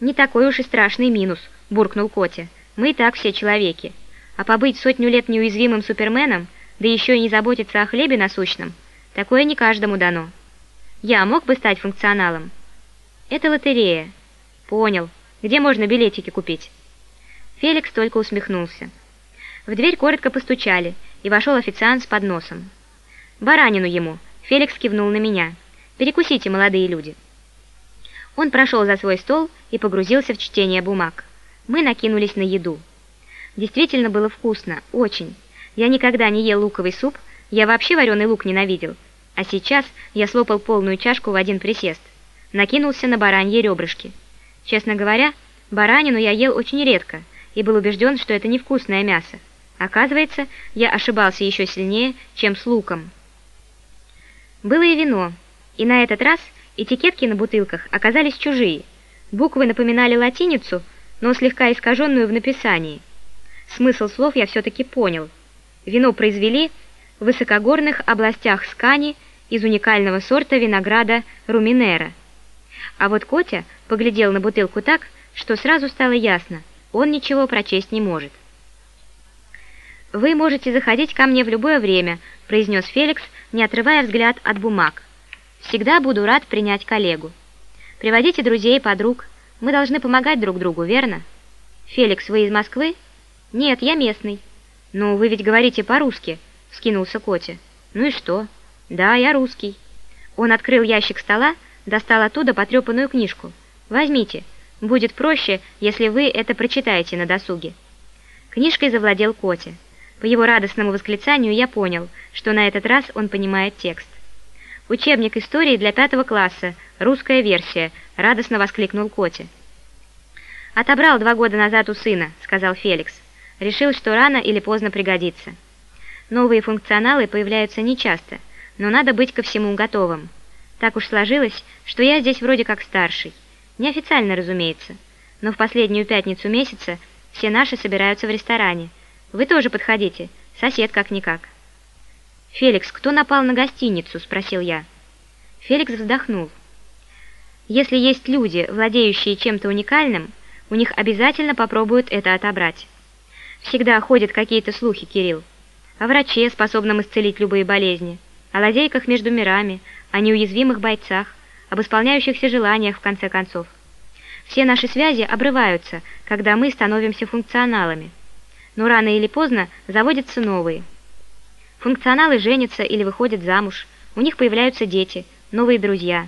«Не такой уж и страшный минус», — буркнул Котя. «Мы и так все человеки. А побыть сотню лет неуязвимым суперменом, да еще и не заботиться о хлебе насущном, такое не каждому дано. Я мог бы стать функционалом?» «Это лотерея». «Понял. Где можно билетики купить?» Феликс только усмехнулся. В дверь коротко постучали, и вошел официант с подносом. «Баранину ему!» Феликс кивнул на меня. «Перекусите, молодые люди». Он прошел за свой стол и погрузился в чтение бумаг. Мы накинулись на еду. Действительно было вкусно, очень. Я никогда не ел луковый суп, я вообще вареный лук ненавидел. А сейчас я слопал полную чашку в один присест. Накинулся на бараньи ребрышки. Честно говоря, баранину я ел очень редко и был убежден, что это невкусное мясо. Оказывается, я ошибался еще сильнее, чем с луком. Было и вино, и на этот раз – Этикетки на бутылках оказались чужие. Буквы напоминали латиницу, но слегка искаженную в написании. Смысл слов я все-таки понял. Вино произвели в высокогорных областях Скани из уникального сорта винограда Руминера. А вот Котя поглядел на бутылку так, что сразу стало ясно, он ничего прочесть не может. «Вы можете заходить ко мне в любое время», – произнес Феликс, не отрывая взгляд от бумаг. Всегда буду рад принять коллегу. Приводите друзей, подруг. Мы должны помогать друг другу, верно? Феликс, вы из Москвы? Нет, я местный. Ну, вы ведь говорите по-русски, вскинулся Котя. Ну и что? Да, я русский. Он открыл ящик стола, достал оттуда потрепанную книжку. Возьмите. Будет проще, если вы это прочитаете на досуге. Книжкой завладел Котя. По его радостному восклицанию я понял, что на этот раз он понимает текст. «Учебник истории для пятого класса, русская версия», — радостно воскликнул Коти. «Отобрал два года назад у сына», — сказал Феликс. «Решил, что рано или поздно пригодится». Новые функционалы появляются нечасто, но надо быть ко всему готовым. Так уж сложилось, что я здесь вроде как старший. Неофициально, разумеется. Но в последнюю пятницу месяца все наши собираются в ресторане. Вы тоже подходите, сосед как-никак. «Феликс, кто напал на гостиницу?» – спросил я. Феликс вздохнул. «Если есть люди, владеющие чем-то уникальным, у них обязательно попробуют это отобрать. Всегда ходят какие-то слухи, Кирилл. О враче, способном исцелить любые болезни, о лазейках между мирами, о неуязвимых бойцах, об исполняющихся желаниях, в конце концов. Все наши связи обрываются, когда мы становимся функционалами. Но рано или поздно заводятся новые – Функционалы женятся или выходят замуж, у них появляются дети, новые друзья.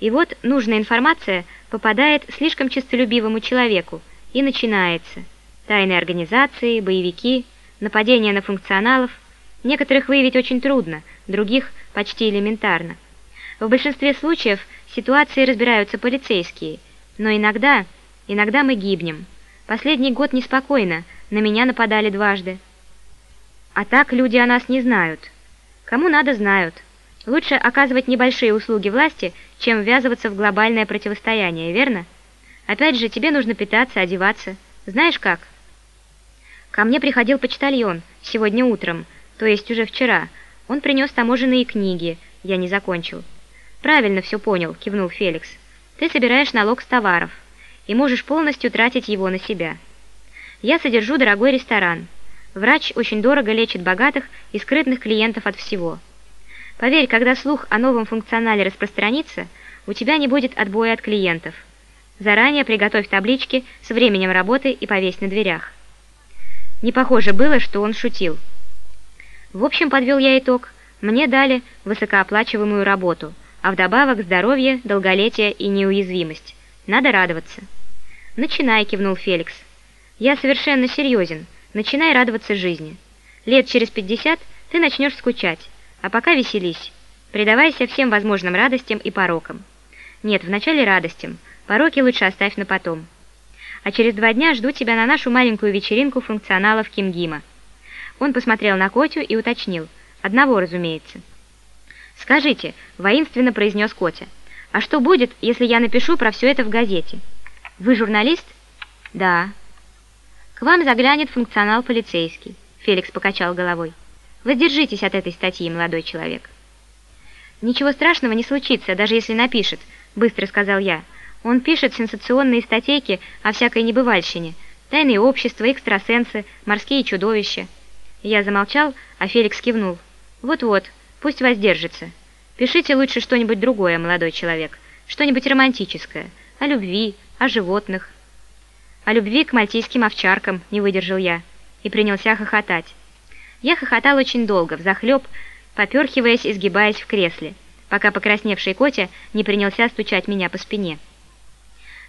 И вот нужная информация попадает слишком честолюбивому человеку, и начинается. Тайные организации, боевики, нападения на функционалов. Некоторых выявить очень трудно, других почти элементарно. В большинстве случаев ситуации разбираются полицейские, но иногда, иногда мы гибнем. Последний год неспокойно, на меня нападали дважды. А так люди о нас не знают. Кому надо, знают. Лучше оказывать небольшие услуги власти, чем ввязываться в глобальное противостояние, верно? Опять же, тебе нужно питаться, одеваться. Знаешь как? Ко мне приходил почтальон сегодня утром, то есть уже вчера. Он принес таможенные книги, я не закончил. Правильно все понял, кивнул Феликс. Ты собираешь налог с товаров и можешь полностью тратить его на себя. Я содержу дорогой ресторан. Врач очень дорого лечит богатых и скрытных клиентов от всего. Поверь, когда слух о новом функционале распространится, у тебя не будет отбоя от клиентов. Заранее приготовь таблички с временем работы и повесь на дверях. Не похоже было, что он шутил. В общем, подвел я итог. Мне дали высокооплачиваемую работу, а вдобавок здоровье, долголетие и неуязвимость. Надо радоваться. «Начинай», — кивнул Феликс. «Я совершенно серьезен». Начинай радоваться жизни. Лет через пятьдесят ты начнешь скучать, а пока веселись. Предавайся всем возможным радостям и порокам. Нет, вначале радостям, пороки лучше оставь на потом. А через два дня жду тебя на нашу маленькую вечеринку функционалов Кимгима. Он посмотрел на Котю и уточнил. Одного, разумеется. «Скажите», — воинственно произнес Котя, «а что будет, если я напишу про все это в газете? Вы журналист?» «Да». «К вам заглянет функционал полицейский», — Феликс покачал головой. «Воздержитесь от этой статьи, молодой человек». «Ничего страшного не случится, даже если напишет», — быстро сказал я. Он пишет сенсационные статейки о всякой небывальщине, тайные общества, экстрасенсы, морские чудовища. Я замолчал, а Феликс кивнул. Вот-вот, пусть воздержится. Пишите лучше что-нибудь другое, молодой человек, что-нибудь романтическое, о любви, о животных. О любви к мальтийским овчаркам, не выдержал я, и принялся хохотать. Я хохотал очень долго, взахлеб, поперхиваясь и сгибаясь в кресле, пока покрасневший Котя не принялся стучать меня по спине.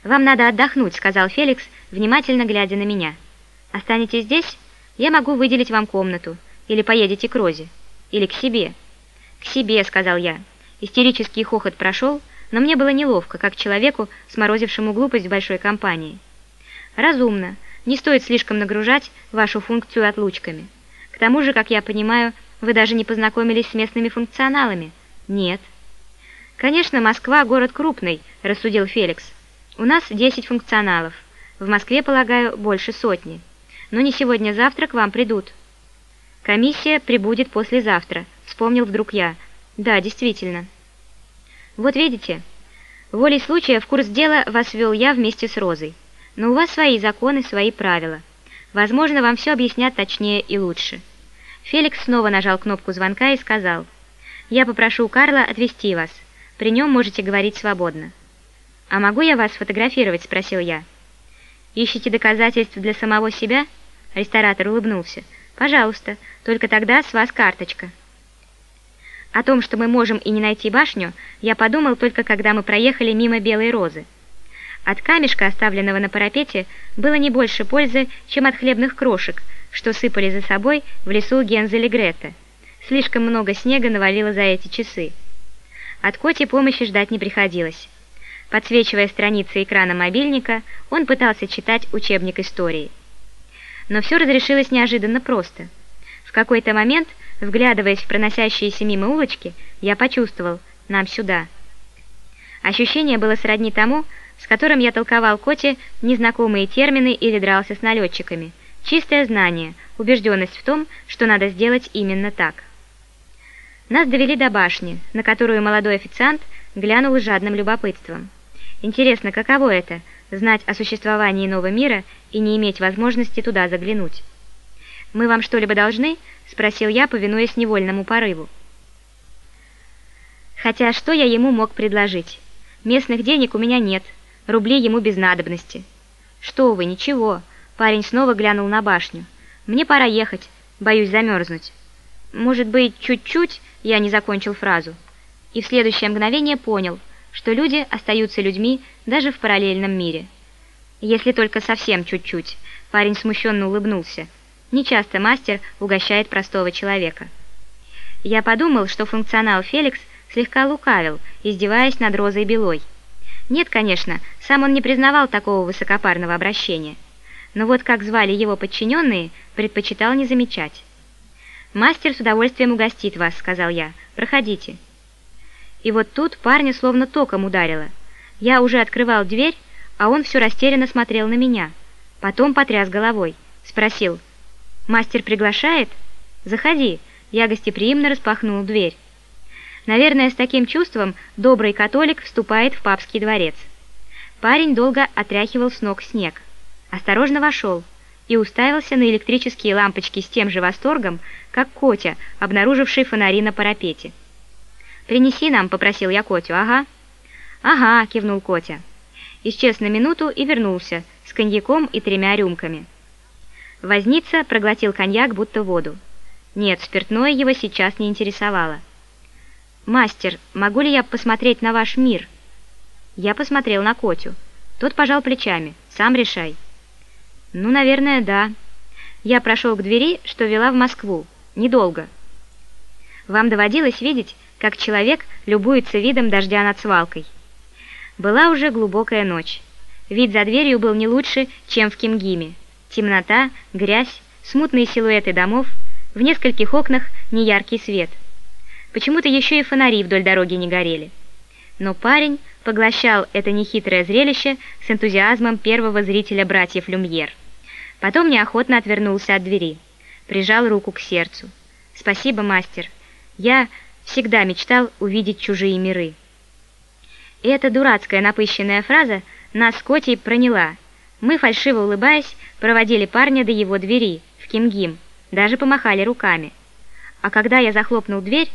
«Вам надо отдохнуть», — сказал Феликс, внимательно глядя на меня. «Останетесь здесь? Я могу выделить вам комнату. Или поедете к Розе. Или к себе». «К себе», — сказал я. Истерический хохот прошел, но мне было неловко, как человеку, сморозившему глупость в большой компании. «Разумно. Не стоит слишком нагружать вашу функцию отлучками. К тому же, как я понимаю, вы даже не познакомились с местными функционалами?» «Нет». «Конечно, Москва — город крупный», — рассудил Феликс. У нас 10 функционалов. В Москве, полагаю, больше сотни. Но не сегодня-завтра к вам придут. Комиссия прибудет послезавтра, вспомнил вдруг я. Да, действительно. Вот видите, волей случая в курс дела вас ввел я вместе с Розой. Но у вас свои законы, свои правила. Возможно, вам все объяснят точнее и лучше. Феликс снова нажал кнопку звонка и сказал, «Я попрошу Карла отвезти вас. При нем можете говорить свободно». «А могу я вас сфотографировать?» – спросил я. «Ищете доказательств для самого себя?» Ресторатор улыбнулся. «Пожалуйста, только тогда с вас карточка». О том, что мы можем и не найти башню, я подумал только когда мы проехали мимо Белой Розы. От камешка, оставленного на парапете, было не больше пользы, чем от хлебных крошек, что сыпали за собой в лесу Гензель Грета. Слишком много снега навалило за эти часы. От Коти помощи ждать не приходилось. Подсвечивая страницы экрана мобильника, он пытался читать учебник истории. Но все разрешилось неожиданно просто. В какой-то момент, вглядываясь в проносящиеся мимо улочки, я почувствовал «нам сюда». Ощущение было сродни тому, с которым я толковал Коте незнакомые термины или дрался с налетчиками. Чистое знание, убежденность в том, что надо сделать именно так. Нас довели до башни, на которую молодой официант глянул с жадным любопытством. Интересно, каково это – знать о существовании нового мира и не иметь возможности туда заглянуть? «Мы вам что-либо должны?» – спросил я, повинуясь невольному порыву. Хотя что я ему мог предложить? Местных денег у меня нет, рублей ему без надобности. «Что вы, ничего», – парень снова глянул на башню. «Мне пора ехать, боюсь замерзнуть». «Может быть, чуть-чуть?» – я не закончил фразу. И в следующее мгновение понял – что люди остаются людьми даже в параллельном мире. Если только совсем чуть-чуть, парень смущенно улыбнулся. Нечасто мастер угощает простого человека. Я подумал, что функционал Феликс слегка лукавил, издеваясь над Розой Белой. Нет, конечно, сам он не признавал такого высокопарного обращения. Но вот как звали его подчиненные, предпочитал не замечать. «Мастер с удовольствием угостит вас», — сказал я. «Проходите». И вот тут парня словно током ударило. Я уже открывал дверь, а он все растерянно смотрел на меня. Потом потряс головой. Спросил, «Мастер приглашает?» «Заходи». Я гостеприимно распахнул дверь. Наверное, с таким чувством добрый католик вступает в папский дворец. Парень долго отряхивал с ног снег. Осторожно вошел и уставился на электрические лампочки с тем же восторгом, как Котя, обнаруживший фонари на парапете. «Принеси нам», — попросил я Котю, «ага». «Ага», — кивнул Котя. Исчез на минуту и вернулся с коньяком и тремя рюмками. Возница проглотил коньяк, будто воду. Нет, спиртное его сейчас не интересовало. «Мастер, могу ли я посмотреть на ваш мир?» Я посмотрел на Котю. Тот пожал плечами. «Сам решай». «Ну, наверное, да». Я прошел к двери, что вела в Москву. Недолго. «Вам доводилось видеть, как человек любуется видом дождя над свалкой. Была уже глубокая ночь. Вид за дверью был не лучше, чем в Кимгиме. Темнота, грязь, смутные силуэты домов, в нескольких окнах неяркий свет. Почему-то еще и фонари вдоль дороги не горели. Но парень поглощал это нехитрое зрелище с энтузиазмом первого зрителя братьев Люмьер. Потом неохотно отвернулся от двери, прижал руку к сердцу. «Спасибо, мастер. Я...» всегда мечтал увидеть чужие миры. И эта дурацкая напыщенная фраза нас с Котей проняла. Мы, фальшиво улыбаясь, проводили парня до его двери, в Кимгим, даже помахали руками. А когда я захлопнул дверь,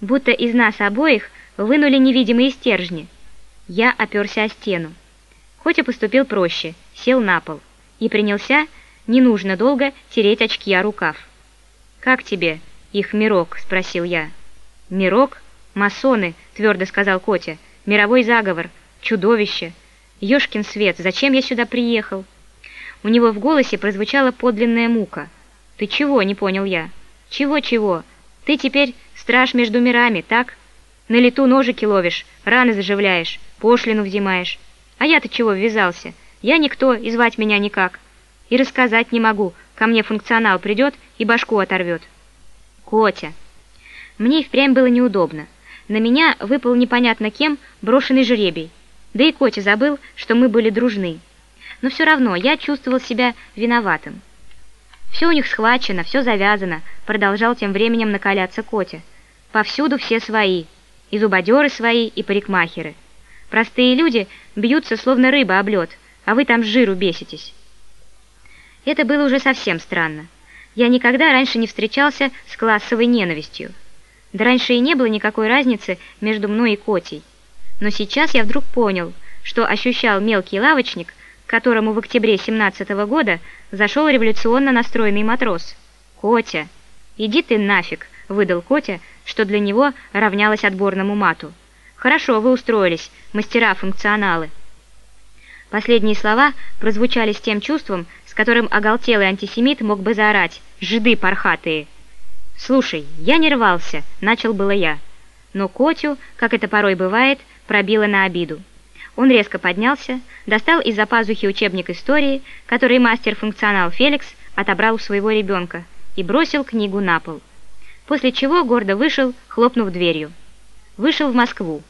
будто из нас обоих вынули невидимые стержни. Я оперся о стену. Котя поступил проще, сел на пол и принялся, не нужно долго, тереть очки о рукав. «Как тебе их мирок?» — спросил я. «Мирок? Масоны!» — твердо сказал Котя. «Мировой заговор! Чудовище! Ёшкин свет! Зачем я сюда приехал?» У него в голосе прозвучала подлинная мука. «Ты чего?» — не понял я. «Чего-чего? Ты теперь страж между мирами, так? На лету ножики ловишь, раны заживляешь, пошлину взимаешь. А я-то чего ввязался? Я никто, и звать меня никак. И рассказать не могу, ко мне функционал придет и башку оторвет. Котя. Мне и впрямь было неудобно. На меня выпал непонятно кем брошенный жребий. Да и Котя забыл, что мы были дружны. Но все равно я чувствовал себя виноватым. «Все у них схвачено, все завязано», — продолжал тем временем накаляться Котя. «Повсюду все свои. И зубодеры свои, и парикмахеры. Простые люди бьются, словно рыба об лед, а вы там с жиру беситесь». Это было уже совсем странно. Я никогда раньше не встречался с классовой ненавистью. Да раньше и не было никакой разницы между мной и Котей. Но сейчас я вдруг понял, что ощущал мелкий лавочник, которому в октябре 17 -го года зашел революционно настроенный матрос. «Котя!» «Иди ты нафиг!» — выдал Котя, что для него равнялось отборному мату. «Хорошо вы устроились, мастера-функционалы!» Последние слова прозвучали с тем чувством, с которым оголтелый антисемит мог бы заорать «Жиды пархатые!» «Слушай, я не рвался», — начал было я. Но Котю, как это порой бывает, пробило на обиду. Он резко поднялся, достал из-за пазухи учебник истории, который мастер-функционал Феликс отобрал у своего ребенка, и бросил книгу на пол. После чего гордо вышел, хлопнув дверью. Вышел в Москву.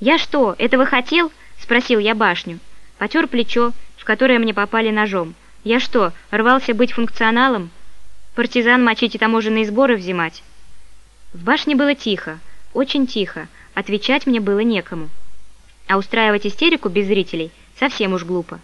«Я что, этого хотел?» — спросил я башню. Потер плечо, в которое мне попали ножом. «Я что, рвался быть функционалом? Партизан мочить и таможенные сборы взимать?» В башне было тихо, очень тихо, отвечать мне было некому. А устраивать истерику без зрителей совсем уж глупо.